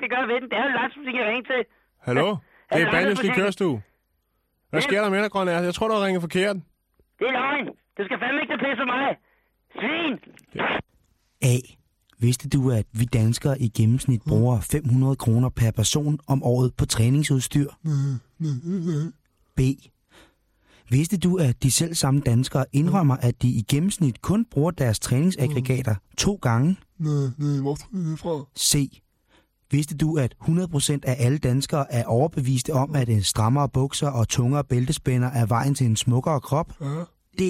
skal gøre ved den. Det er jo Lars, som skal ringe til. Hallo? Det er hallo, Kørestue. Hvad Ja. sker der med dig, Grønær? Jeg tror, du har ringet forkert. Det er løgn. Du skal fandme ikke tage pisse for mig. Svin! A. Vidste du, at vi danskere i gennemsnit bruger 500 kroner per person om året på træningsudstyr? B. Vidste du, at de selv samme danskere indrømmer, at de i gennemsnit kun bruger deres træningsaggregater to gange? C. Vidste du, at 100% af alle danskere er overbeviste om, at en strammere bukser og tungere bæltespænder er vejen til en smukkere krop? D.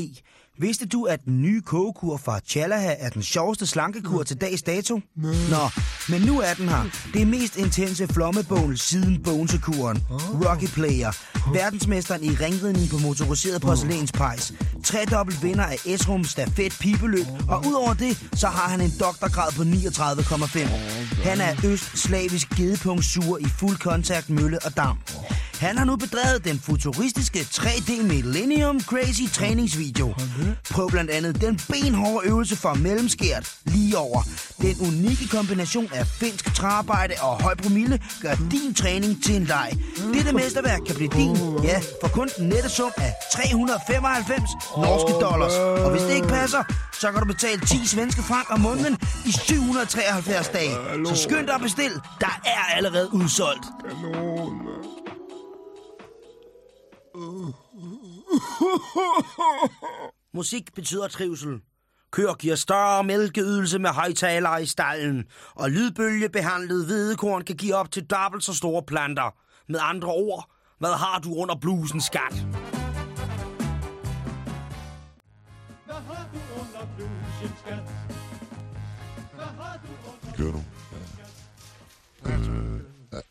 Vidste du, at den nye kogekur fra Chalaha er den sjoveste slankekur til dags dato? Nå, men nu er den her. Det mest intense flommebål siden bonesekuren. Rocky Player. Verdensmesteren i ringridning på motoriseret porcelænspejs. Tredobbelt vinder af Esrum stafet pibeløb. Og udover det, så har han en doktorgrad på 39,5. Han er østslavisk gedepungssur i fuld kontakt mølle og dam. Han har nu bedrevet den futuristiske 3D Millennium Crazy træningsvideo. Prøv blandt andet den benhårde øvelse for mellemskært lige over. Den unikke kombination af finsk træarbejde og høj promille gør din træning til en leg. Dette mesterværk kan blive din, ja, for kun den nette sum af 395 norske dollars. Og hvis det ikke passer, så kan du betale 10 svenske frank om måneden i 773 dage. Så skynd dig at bestil. Der er allerede udsolgt. Musik betyder trivsel. Kør giver større mælkeydelse med højtalere i stallen, og lydbølgebehandlet hvedekorn kan give op til dobbelt så store planter. Med andre ord, hvad har du under blusen, skat? Hvad har du under blusen, skat? Hvad har du under... Kører du? Ja. Øh,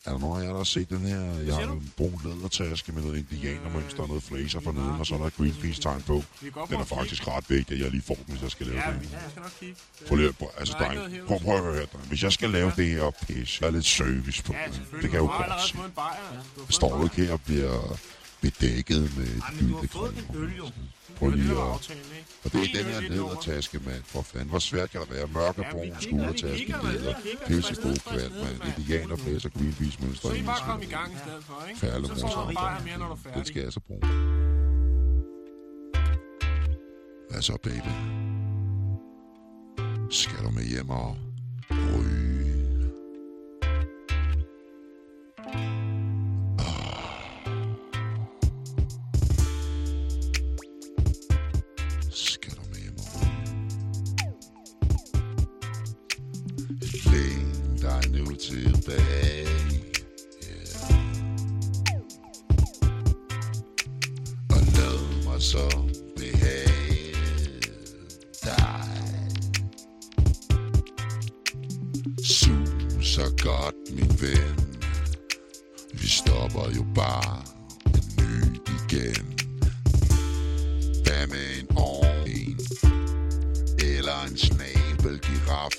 er, er der nogen af jer, der har set den her? Jeg har en brun lædertaske med noget indianermønster og noget flæser for neden, og så er der Greenpeace-tegn på. Den er faktisk ret vigtig, at jeg lige får den, hvis jeg skal lave Ja, det. jeg skal nok kigge. Prøv lige, prøv- altså, dreng, prøv, prøv at høre her, dreng. Hvis jeg skal lave det her pis, der er lidt service på Ja, det. Det kan jeg jo har godt se. ja. Har Står du ikke her og bliver bedækket med et men du har fået krone? øl, jo. Prøv. Det lige at... Og det er En den her lædertaske, mand. For fanden, hvor svært kan der være? Mørk og brun skuldertaske, pissegod Stress, kvalt, stress, mand. Indianer, blæser, Greenpeace, mønster, Så I bare komme i gang i stedet for, ikke? Færdig Så står der bare mere, når du er færdig. skal jeg så bruge. Hvad så, baby? Skal du med hjem og ryge? Så godt, min ven. Vi stopper jo bare en ny igen. Hvad med en orm? Eller en snabelgiraf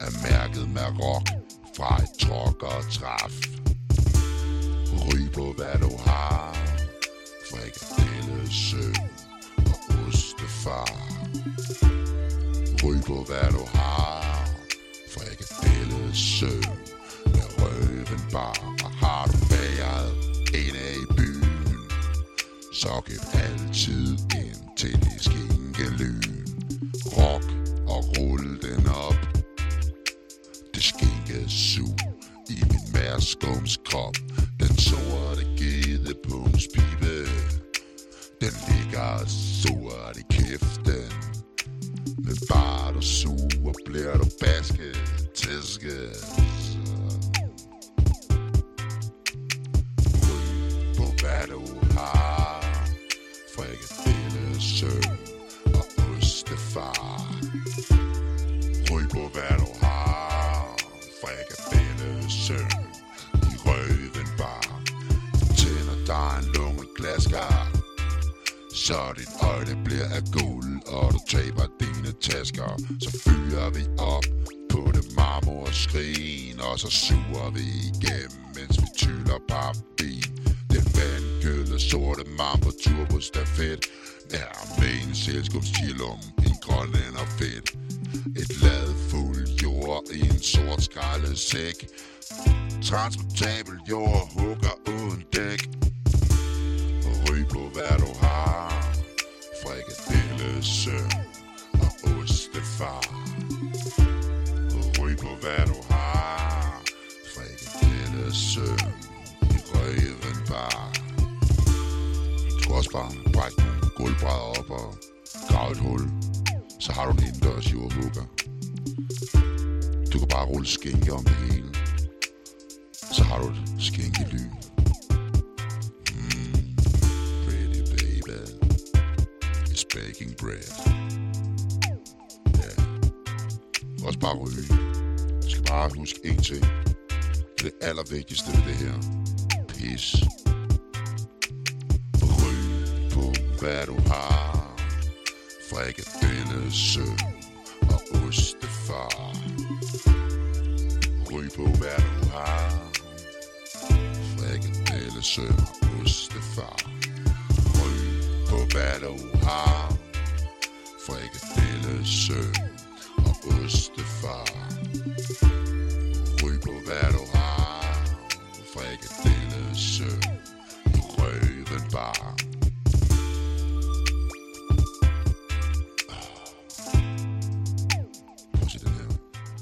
er mærket med rock fra et trokkertræf. Ryg på hvad du har Frikadelle søn og ostefar Ryg på hvad du har Frikadelle søvn med røven bar Og har du været inde i byen Så giv altid ind til det skinkelyn Rock og rulle den op. Det skinke sug i min mærskums-krop. Den sorte gedepungspibe, den ligger sort i kæften. Men bare du suger, bliver du basket? Tæske. Ryg mor skrin, Og så suger vi igennem Mens vi tyller papvin Den vandkølede sorte mambo turbo stafet. Er med en selskabschillum En grønlænder fedt. Et lad fuld jord i en sort skraldesæk Transportabel jord hugger uden dæk. Ryg på hvad du har. Frikadelle søn og ostefar. Og hvad du har Frikadelle søn i røven bar Du skal også bare brække nogle gulvbrædder op og grave et hul Så har du en indendørs jordhugger Du kan bare rulle skænke om det hele så har du et skænkelyn. Mm, pretty baby. It's baking bread. Ja. Også bare ryge. Skal bare huske én ting. Det allervigtigste ved det her. Pis. Bryg på, hvad du har. Frikadelle, søn og ostefar. Ryg på, hvad du har. Frikadelle, søn og ostefar. Ryg på, hvad du har. Frikadelle, søn I røven bar. Prøv at se den her.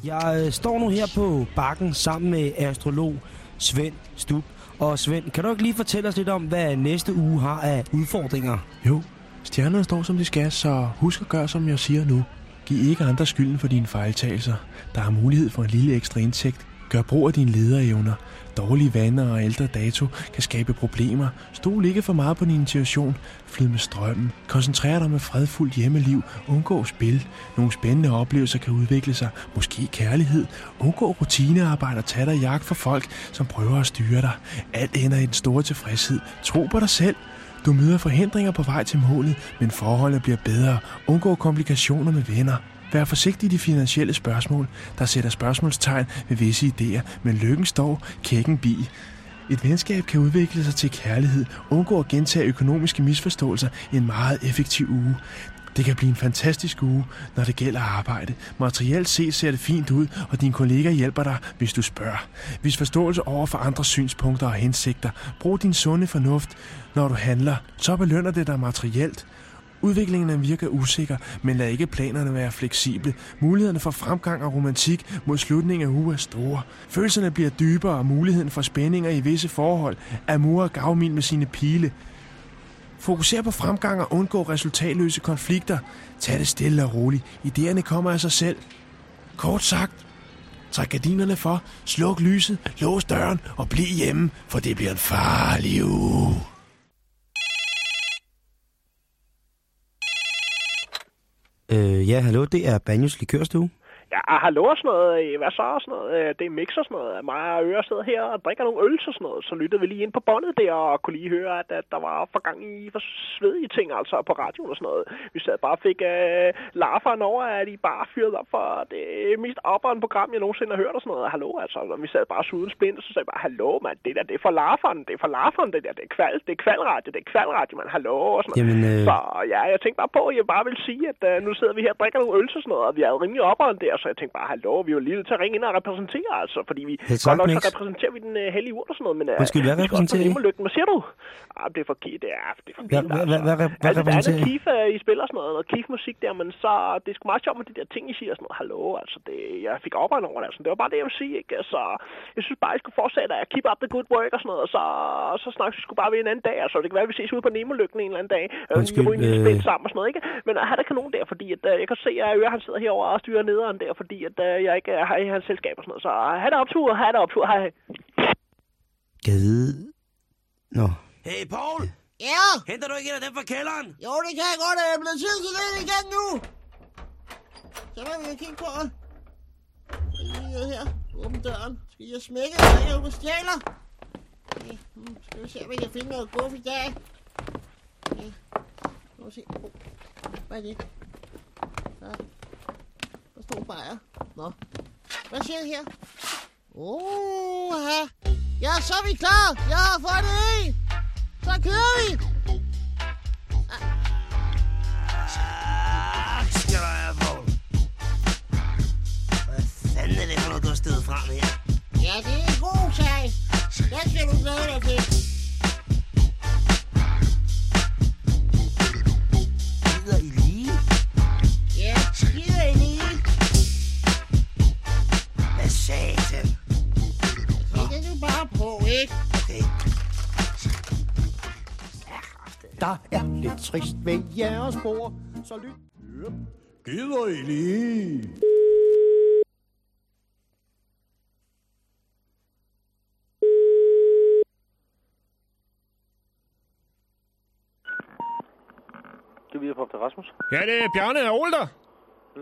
Jeg øh, står nu her på bakken sammen med astrolog Svend Stub. Og Svend, kan du ikke lige fortælle os lidt om, hvad næste uge har af udfordringer? Jo, stjernerne står som de skal, så husk at gøre, som jeg siger nu. Giv ikke andre skylden for dine fejltagelser. Der er mulighed for en lille ekstra indtægt. Gør brug af dine lederevner. Dårlige vaner og ældre dato kan skabe problemer. Stol ikke for meget på din intuition. Flyd med strømmen. Koncentrer dig med fredfuldt hjemmeliv. Undgå spil. Nogle spændende oplevelser kan udvikle sig. Måske kærlighed. Undgå rutinearbejde og tag dig jagt for folk, som prøver at styre dig. Alt ender i den store tilfredshed. Tro på dig selv. Du møder forhindringer på vej til målet, men forholdet bliver bedre. Undgå komplikationer med venner. Vær forsigtig i de finansielle spørgsmål, der sætter spørgsmålstegn ved visse idéer, men lykken står kækken bi. Et venskab kan udvikle sig til kærlighed. Undgå at gentage økonomiske misforståelser i en meget effektiv uge. Det kan blive en fantastisk uge, når det gælder arbejde. Materielt set ser det fint ud, og din kollega hjælper dig, hvis du spørger. Vis forståelse over for andres synspunkter og hensigter. Brug din sunde fornuft, når du handler. Så belønner det dig materielt. Udviklingen virker usikker, men lad ikke planerne være fleksible. Mulighederne for fremgang og romantik mod slutningen af uge er store. Følelserne bliver dybere, og muligheden for spændinger i visse forhold er mur og gavmild med sine pile. Fokuser på fremgang og undgå resultatløse konflikter. Tag det stille og roligt. Idéerne kommer af sig selv. Kort sagt, træk gardinerne for, sluk lyset, lås døren og bliv hjemme, for det bliver en farlig uge. Øh, ja, hallo, det er Banjos Likørstue. Ja, ah, hallo og sådan noget. Øh, Hvad så og sådan noget? Øh, Det er mix og sådan noget. Mig og Øre sidder her og drikker nogle øl og sådan noget. Så lyttede vi lige ind på båndet der og kunne lige høre, at, at der var for gang i for svedige ting altså på radioen og sådan noget. Vi sad bare og fik uh, larferen over, at de bare fyrede op for det mest opperen program, jeg nogensinde har hørt og sådan noget. Hallo, altså. Når vi sad bare uden splint, så sagde jeg bare, hallo, mand, det der, det er for larferen, det er for larferen, det der, det er kval, det er kvalradio, det er kvalradio, mand, hallo og sådan. Jamen, øh, Så ja, jeg tænkte bare på, at jeg bare vil sige, at uh, nu sidder vi her og drikker nogle øl og sådan noget, og vi er rimelig opperen der, så jeg tænkte bare, hallo, vi var lige nødt til at ringe ind og repræsentere, altså, fordi vi godt sagt, nok så repræsenterer vi den uh, hellige urt og sådan noget, men uh, Undskyld, hvad vi repræsenterer I? Hvad siger du? Ah, det er for det er, det er for Hvad- vildt, hvad- altså. hvad- hvad rep- hvad altså, der er noget Kif, uh, I spiller sådan noget, noget Kif-musik der, men så det er sgu meget sjovt med de der ting, I siger sådan noget. Hallo, altså, det, jeg fik opregnet over det, altså. Det var bare det, jeg ville sige, ikke? Altså, jeg synes bare, I skulle fortsætte at keep up the good work og sådan noget, og så, så snakkes vi sgu bare ved en anden dag, altså. Det kan være, at vi ses ude på Nemo-lykken en eller anden dag. Øh, Undskyld, vi ryger en øh, spil sammen og sådan noget, ikke? Men uh, han er kanon der, fordi at, uh, jeg kan se, at Øre, han sidder herovre og styrer nederen der, fordi at, uh, jeg ikke er i hans selskab og sådan noget. Så uh, have det optur, have det optur, hej. Gade... Nå. Hey, Paul! Ja, Henter du ikke en af dem fra kælderen? jo, det kan jeg godt. Jeg er blevet tid til det igen nu. Så må vi jo kigge på det. Så lige her. Åbne døren. Skal jeg smække, så jeg er på stjæler. Okay. hmm, Skal vi se, om vi kan finde noget guf i dag. Okay. Os se. Oh. Hvad er det? Ja to bajer. Nå. Hvad siger du her? Oha. ja. så er vi klar. Jeg har fået det i. Så kører vi. Ikke? Okay. Der er lidt trist ved jeres bord, så lyt. Yep. Gider I lige? Det er videre på til Rasmus. Ja, det er Bjarne og Ole der.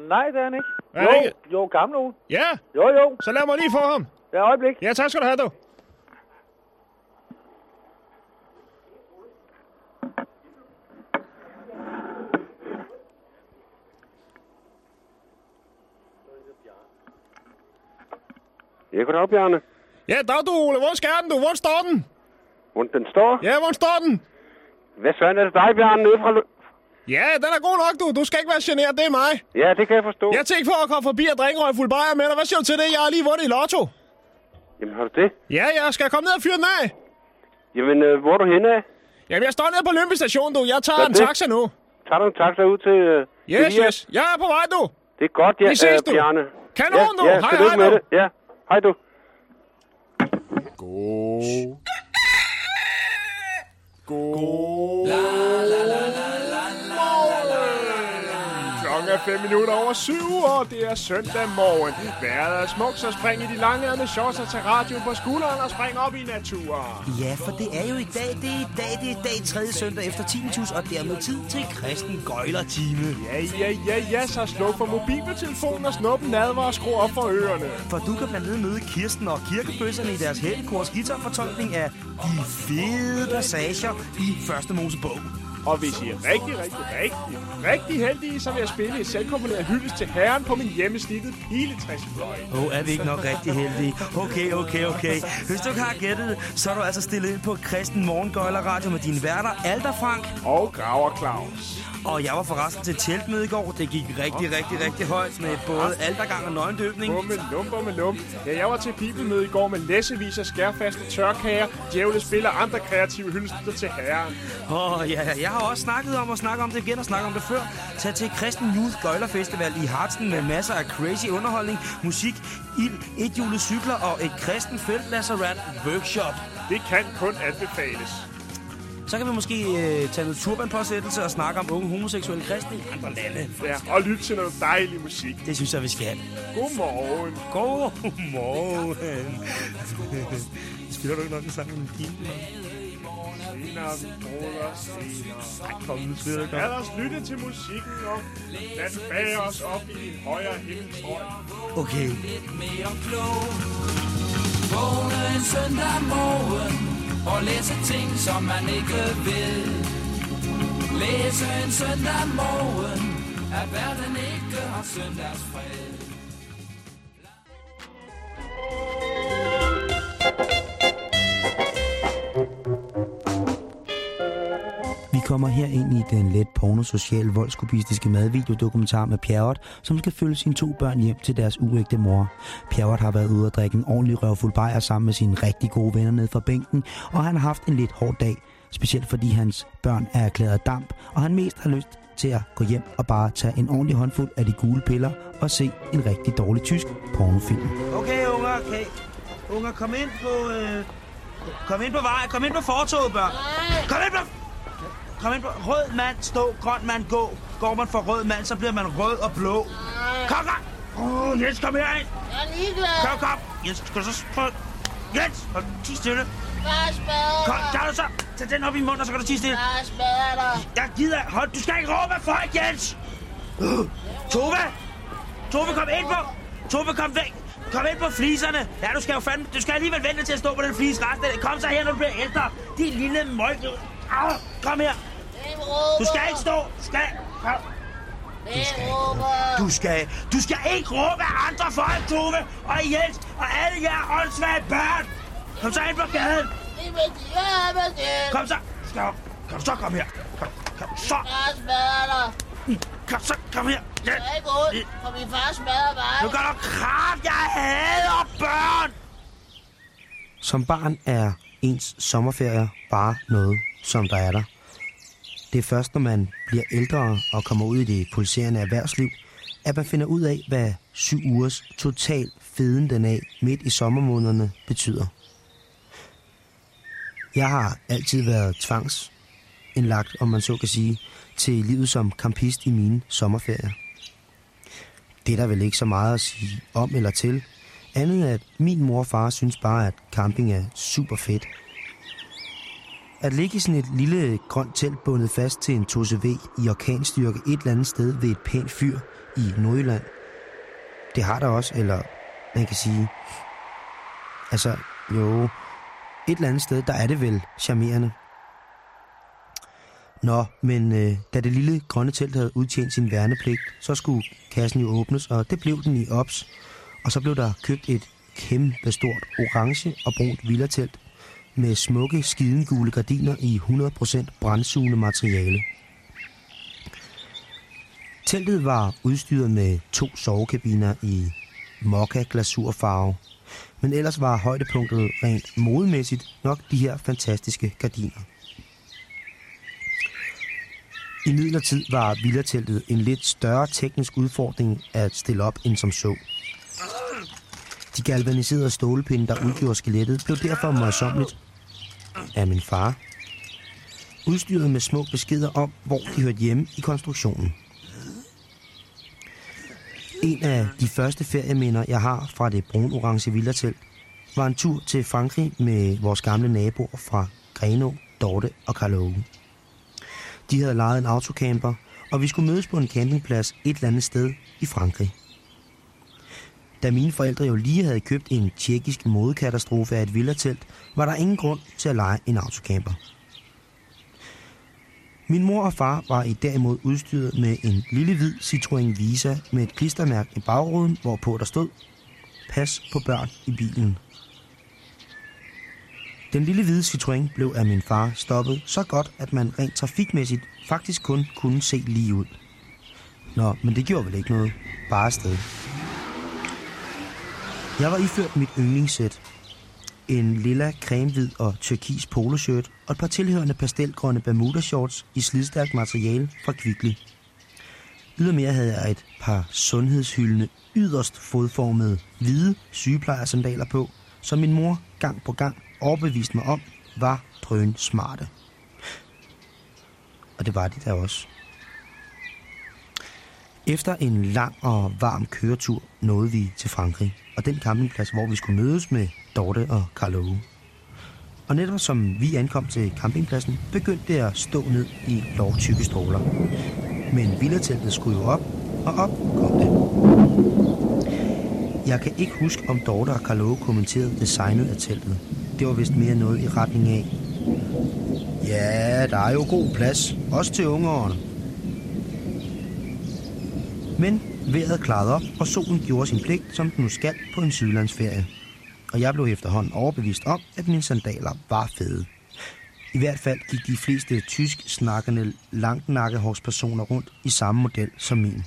Nej, det er han ikke. Er det ikke? jo, gamle Ole. Ja, Jo, jo. så lad mig lige få ham. Ja, øjeblik. Ja, tak skal du have, du. Ja, goddag, Bjarne. Ja, dag du, Ole. Hvor skal den, du? Hvor står den? Hvor den står? Ja, hvor står den? Hvad søren er det dig, Bjarne, nede fra... Ja, den er god nok, du. Du skal ikke være generet, det er mig. Ja, det kan jeg forstå. Jeg tænkte for at komme forbi og drikke en fuld bajer med dig. Hvad siger du til det? Jeg har lige vundet i lotto. Jamen, har du det? Ja, jeg skal komme ned og fyre den af. Jamen, øh, hvor er du henne af? Jamen, jeg står nede på Lønby station, du. Jeg tager Hvad en det? taxa nu. Tager du en taxa ud til... Øh, Yes, Elias? yes. Jeg er på vej, du. Det er godt, ja, Vi ses, øh, du. Bjarne. Kanon, du. Ja, Hej, hej, med du. det. Ja, hej du. Klokken er 5 minutter over syv, og det er søndag morgen. Vejret er smukt, så spring i de lange ærne shorts og til radio på skulderen og spring op i naturen. Ja, for det er jo i dag, det er i dag, det er i dag, tredje søndag efter tinnitus, og dermed tid til kristen gøjlertime. Ja, ja, ja, ja, så sluk for mobiltelefonen og snup en nadver og skru op for ørerne. For du kan blandt andet møde Kirsten og kirkebøsserne i deres helgekors guitarfortolkning af de fede passager i første Mosebog. Og hvis I er rigtig, rigtig, rigtig, rigtig heldige, så vil jeg spille et selvkomponeret hyldest til herren på min hjemmesnittet piletræsfløj. Åh, oh, er vi ikke nok rigtig heldige? Okay, okay, okay. Hvis du ikke har gættet det, så er du altså stillet ind på Kristen Morgengøjler Radio med dine værter, Alder Frank. Og Graver Claus. Og jeg var forresten til teltmøde i går. Det gik rigtig, rigtig, rigtig højt med både aldergang og nøgendøbning. Bummelum, bummelum. Ja, jeg var til bibelmøde i går med læsevis af skærfaste tørkager, djævle spiller andre kreative hyldester til herren. Åh, oh, ja, ja, jeg har også snakket om at snakke om det igen og snakke om det før. Tag til Kristen Youth Gøjler Festival i Hartsen med masser af crazy underholdning, musik, ild, ethjulet cykler og et kristen feltlasserat workshop. Det kan kun anbefales. Så kan vi måske øh, tage noget turbanpåsættelse og snakke om unge homoseksuelle kristne i andre lande. Ja, og lyt til noget dejlig musik. Det synes jeg, vi skal. Godmorgen. Godmorgen. Spiller du ikke nok en sang med en Senere, broder, senere. Nej, kom nu, spiller du Lad os lytte til musikken og lad den bage os op i en højere himmelstrøg. Okay. Vågne en søndag morgen og læse ting, som man ikke ved. Læse en søndag morgen, at verden ikke har søndagsfred. Kommer her ind i den let pornosocial voldskubistiske madvideodokumentar med Pjerrot, som skal følge sine to børn hjem til deres uægte mor. Pjerrot har været ude at drikke en ordentlig røvfuld bajer sammen med sine rigtig gode venner ned fra bænken, og han har haft en lidt hård dag, specielt fordi hans børn er erklæret damp, og han mest har lyst til at gå hjem og bare tage en ordentlig håndfuld af de gule piller og se en rigtig dårlig tysk pornofilm. Okay, unger, okay. Unger, kom ind på... Øh... Kom ind på vej, kom ind på fortoget, børn. Kom ind på... Kom ind på rød mand, stå, grøn mand, gå. Går man for rød mand, så bliver man rød og blå. Kom, kom! Åh, oh, Jens, kom herind. Jeg er ligeglad. Kom, kom. Jens, skal du så spørge... Jens, hold ti stille. Bare smadre Kom, tager du så. Tag den op i munden, og så kan du tige stille. Bare smadre dig. Jeg gider. Hold, du skal ikke råbe af folk, Jens. Uh, Tove. Tove, kom ind på. Tove, kom væk. Kom ind på fliserne. Ja, du skal jo fandme... Du skal alligevel vente til at stå på den flise resten. Kom så her, når du bliver ældre. Din lille møg. Au, kom her. Råber? Du skal ikke stå. Du skal... Kom. Hvem råber? Du skal, du skal ikke råbe andre folk, Tove og Jens og alle jer åndssvage børn. Kom så ind på gaden. Kom så. Stop. Kom så, kom her. Kom, kom så. Kom så, kom her. Det er ikke ondt, for min far smadrer mig. Nu gør du kraft, jeg hader børn. Som barn er ens sommerferie bare noget, som der er der. Det er først, når man bliver ældre og kommer ud i det pulserende erhvervsliv, at man finder ud af, hvad syv ugers total feden den af midt i sommermånederne betyder. Jeg har altid været tvangsindlagt, om man så kan sige, til livet som campist i mine sommerferier. Det er der vel ikke så meget at sige om eller til, andet at min mor og far synes bare, at camping er super fedt. At ligge i sådan et lille grønt telt bundet fast til en 2CV i orkanstyrke et eller andet sted ved et pænt fyr i Nordjylland, det har der også, eller man kan sige, altså jo, et eller andet sted, der er det vel charmerende. Nå, men øh, da det lille grønne telt havde udtjent sin værnepligt, så skulle kassen jo åbnes, og det blev den i ops. Og så blev der købt et kæmpe stort orange og brunt villatelt med smukke skidengule gardiner i 100% brændsugende materiale. Teltet var udstyret med to sovekabiner i mokka glasurfarve, men ellers var højdepunktet rent modemæssigt nok de her fantastiske gardiner. I midlertid var villateltet en lidt større teknisk udfordring at stille op end som så. De galvaniserede stålpinde, der udgjorde skelettet, blev derfor møjsommeligt af min far. Udstyret med små beskeder om, hvor de hørte hjemme i konstruktionen. En af de første ferieminder, jeg har fra det brun-orange villatelt, var en tur til Frankrig med vores gamle naboer fra Greno, Dorte og Karl De havde lejet en autocamper, og vi skulle mødes på en campingplads et eller andet sted i Frankrig. Da mine forældre jo lige havde købt en tjekkisk modekatastrofe af et villatelt, var der ingen grund til at lege en autocamper. Min mor og far var i derimod udstyret med en lille hvid Citroën Visa med et klistermærke i bagruden, hvorpå der stod Pas på børn i bilen. Den lille hvide Citroën blev af min far stoppet så godt, at man rent trafikmæssigt faktisk kun kunne se lige ud. Nå, men det gjorde vel ikke noget. Bare afsted. Jeg var iført mit yndlingssæt. En lilla, cremehvid og turkis poloshirt og et par tilhørende pastelgrønne Bermuda shorts i slidstærkt materiale fra Kvickly. Ydermere havde jeg et par sundhedshyldende, yderst fodformede, hvide sygeplejersandaler på, som min mor gang på gang overbeviste mig om, var drøn smarte. Og det var de der også. Efter en lang og varm køretur nåede vi til Frankrig, og den campingplads, hvor vi skulle mødes med Dorte og Carlo. Og netop som vi ankom til campingpladsen, begyndte det at stå ned i lovtykke stråler. Men villateltet skulle jo op, og op kom det. Jeg kan ikke huske, om Dorte og Carlo kommenterede designet af teltet. Det var vist mere noget i retning af. Ja, der er jo god plads, også til ungerne. Men vejret klarede op, og solen gjorde sin pligt, som den nu skal på en sydlandsferie. Og jeg blev efterhånden overbevist om, at mine sandaler var fede. I hvert fald gik de fleste tysk snakkende langnakkehårspersoner rundt i samme model som min.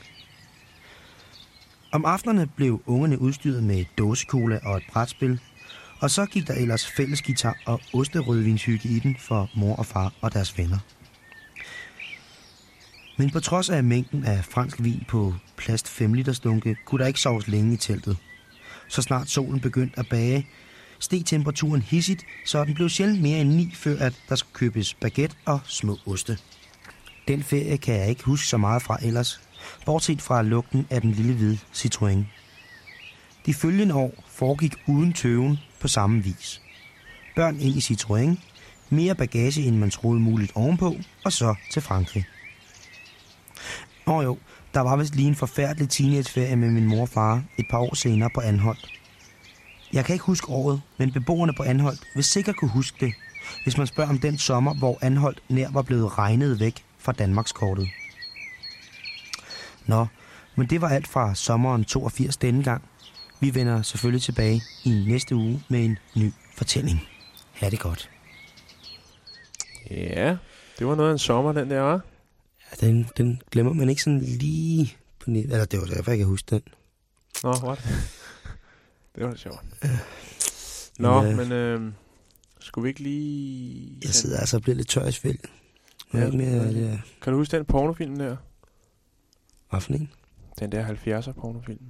Om aftenerne blev ungerne udstyret med dåsekola og et brætspil, og så gik der ellers fælles guitar og osterødvinshygge i den for mor og far og deres venner. Men på trods af mængden af fransk vin på plast 5 liters dunke, kunne der ikke soves længe i teltet. Så snart solen begyndte at bage, steg temperaturen hissigt, så den blev sjældent mere end 9, før at der skulle købes baguette og små oste. Den ferie kan jeg ikke huske så meget fra ellers, bortset fra lugten af den lille hvide Citroën. De følgende år foregik uden tøven på samme vis. Børn ind i Citroën, mere bagage end man troede muligt ovenpå, og så til Frankrig. Og jo, der var vist lige en forfærdelig teenageferie med min mor og far et par år senere på Anholdt. Jeg kan ikke huske året, men beboerne på Anholdt vil sikkert kunne huske det, hvis man spørger om den sommer, hvor Anholdt nær var blevet regnet væk fra Danmarkskortet. Nå, men det var alt fra sommeren 82 denne gang. Vi vender selvfølgelig tilbage i næste uge med en ny fortælling. Ha' det godt. Ja, det var noget af en sommer, den der, var. Den, den glemmer man ikke sådan lige på net. Eller det var derfor, jeg kan huske den. Nå, what? det var da sjovt. Nå, Ja. men øh, skulle vi ikke lige... Jeg sidder altså og bliver lidt tør i svælg. Ja, ikke mere, det- det er... Kan du huske den pornofilm der? Hvad for en? Den der 70'er pornofilm.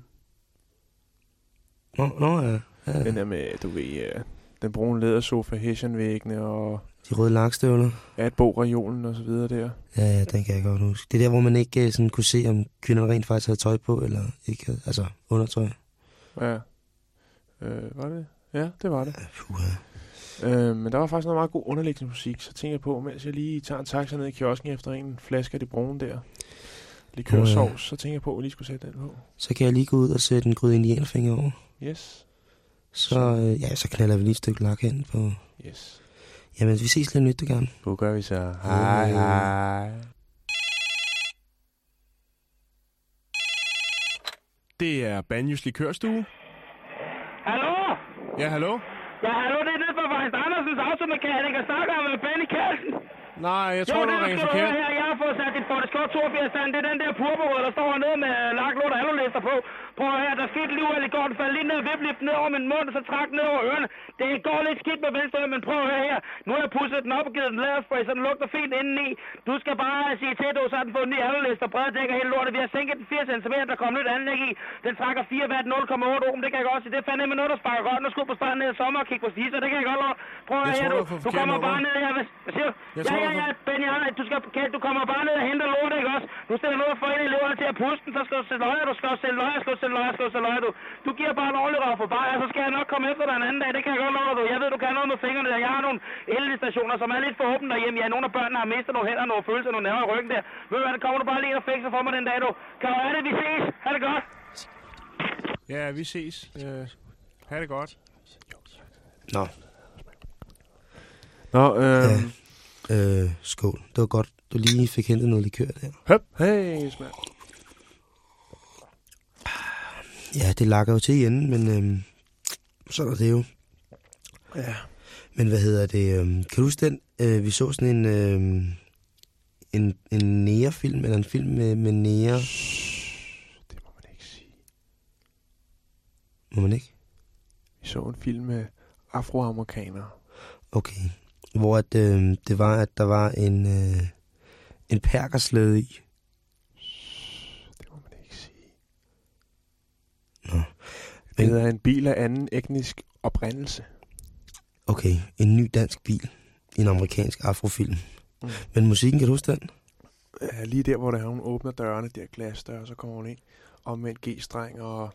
Nå, nå ja. ja. Den der med, du ved, uh, den brune lædersofa, hessianvæggene og De røde lakstøvler. ja, et bogreolen og så videre der. Ja, ja, den kan jeg godt huske. Det er der, hvor man ikke øh, sådan kunne se, om kvinderne rent faktisk havde tøj på, eller ikke havde, altså undertøj. Ja. Øh, var det? Ja, det var det. Puha. Øh, men der var faktisk noget meget god underliggende musik, så tænker jeg på, mens jeg lige tager en taxa ned i kiosken efter en flaske af det brune der, likørsovs, så tænker jeg på, at vi lige skulle sætte den på. Så kan jeg lige gå ud og sætte en gryde indianerfinger over. Yes, Så, øh, ja, så knaller vi lige et stykke lak hen på... yes. Jamen, vi ses lidt nyt, det gerne. Hvor gør vi så? Hej, hej. Det er Banjos Likørstue. Hallo? Ja, hallo? Ja, hallo, det er nede fra Vejst Andersens automekaniker. Snakker jeg med Benny Kjeldsen? Nej, jeg tror, jo, du det ringer du forkert. her. Jeg har fået sat dit Ford Escort 82 stand. Det er den der purpurrød, der står hernede med lagt lort og alolister på. Prøv at høre, der uheld i går. Den faldt lige ned og vippe ned over min mund, og så trak ned over ørerne. Det går lidt skidt med venstre men prøv at høre her. Nu har jeg pudset den op og givet den læderspray, så den lugter fint indeni. Du skal bare sige til, du så har den fået en ny alolister, brede dækker hele lortet. Vi har sænket den 4 cm, der kom lidt anlæg i. Den trækker 4 watt 0,8 ohm, det kan jeg godt sige. Det er fandme noget, der sparker godt. Nu skulle på stranden ned i sommer og kigge på stiser, det kan jeg godt love. Prøv at høre her, du. du kommer bare ned her. Hvad, hvad siger du? Jeg ja, ja, ja, Benny, ja, du, skal, du kommer bare ned og henter lort, ikke også? Du stiller noget for en eleverne til at puste den, så skal du sætte løjer, du skal sælge skal du sælge skal du sælge løjer, du. Du giver bare en ordentlig røv for bare, og så skal jeg nok komme efter dig en anden dag, det kan jeg godt love dig, du. Jeg ved, du kan noget med fingrene der. Jeg har nogle elstationer, som er lidt for åbne derhjemme. Ja, nogle af børnene har mistet nogle hænder, nogle følelser, nogle nerver i ryggen der. Ved du hvad, det kommer du bare lige ind og fikser for mig den dag, du. Kan du have det, vi ses. Ha' det godt. Ja, vi ses. Øh, ha' det godt. Nå, Nå, øh, Ja. øh, skål. Det var godt, du lige fik hentet noget likør der. høp, hey, smag. Ja, det lakker jo til i enden, men øhm, sådan er det jo. Ja. Men hvad hedder det? Øhm, kan du huske den? Øh, vi så sådan en, øhm, en, en nære-film, eller en film med, med nære. Det må man ikke sige. Må man ikke? Vi så en film med afroamerikanere. Okay. Hvor at, øh, det var, at der var en, øh, en perkerslæde i. Det må man ikke sige. Nå. Det hedder en bil af anden etnisk oprindelse. Okay, en ny dansk bil i en amerikansk afrofilm. Mm. Men musikken, kan du huske den? Ja, lige der, hvor der hun åbner dørene, der glasdør, så kommer hun ind. Og med en G-streng og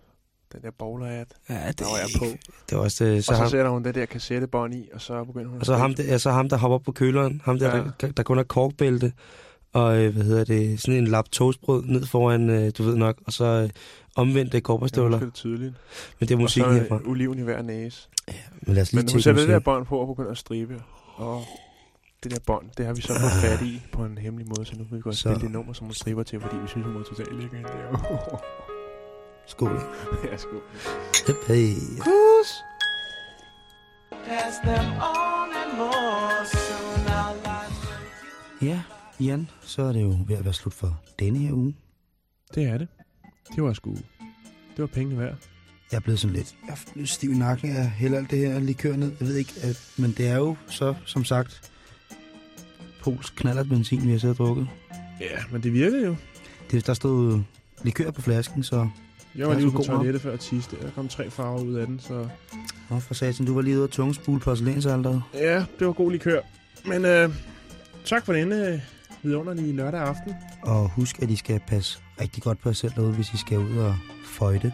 den der bowlerhat. Ja, det Der var jeg på. Det var også øh, Så og så ham, sætter hun det der kassettebånd i, og så begynder hun og så ham, der, ja, så ham, der hopper op på køleren. Ham der, Ja. der, der kun har korkbælte. Og øh, hvad hedder det, sådan en lap toastbrød ned foran, øh, du ved nok. Og så omvendte husker det tydeligt. Men det er Og musikken så herfra. oliven i hver næse. Men lad os lige Men hun sætter det der bånd på og begynder at stribe. Og det der bånd, det har vi så fået fat i på en hemmelig måde, så nu vil vi godt Så. spille det nummer, som hun striber til, fordi vi synes, hun er totalt lækker ind der. Skål. ja. Hep, hey. Kus! Ja, Jan, så er det jo ved at være slut for denne her uge. Det er det. Det var sgu... Det var pengene værd. Jeg er blevet sådan lidt jeg er lidt stiv i nakken af hele alt det her likør ned. Jeg ved ikke, at, men det er jo så, som sagt, polsk knallert benzin, vi har siddet og drukket. Ja, men det virkede jo. Det, der stod likør på flasken, så... Jeg var lige ude på toilettet før at tisse. Der kom tre farver ud af den, så... Åh, for satan, du var lige ude og tungespule porcelænsalteret. Ja, det var god likør. Men øh, tak for denne øh, vidunderlige lørdag aften. Og husk, at I skal passe rigtig godt på jer selv derude, hvis I skal ud og føjte.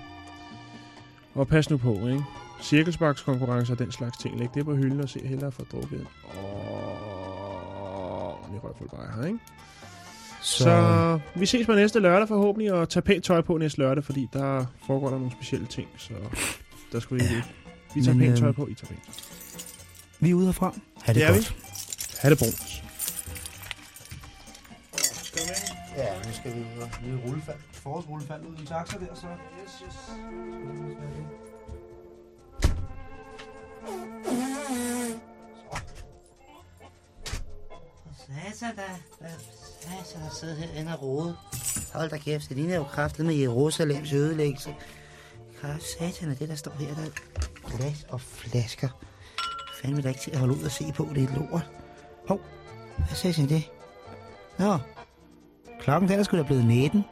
Og pas nu på, ikke? Cirkelsparkskonkurrencer og den slags ting. Læg det på hylden og se hellere for drukket. Åh, oh, det røgfuld bare her, ikke? Så, Så... vi ses på næste lørdag forhåbentlig, og tag pænt tøj på næste lørdag, fordi der foregår der nogle specielle ting, så der skulle vi Ja. ikke. Vi tager Men, pænt tøj øh, på, I tager pænt. vi er ude herfra. Ha' det, Det er vi. godt. Ha' det brunt. Ja, nu skal vi ud og lige rullefald. Forårsrullefald ud i en taxa der, så... Yes, yes. Satan da. Satan der sidder herinde og rode? Hold da kæft, det ligner jo kraftet med Jerusalems ødelæggelse. Kraft satan er det, der står her. Der er glas og flasker. Fanden vil da ikke til at holde ud og se på, det er lort. Hov, hvad sagde jeg det? Nå, klokken den er sgu da blevet 19.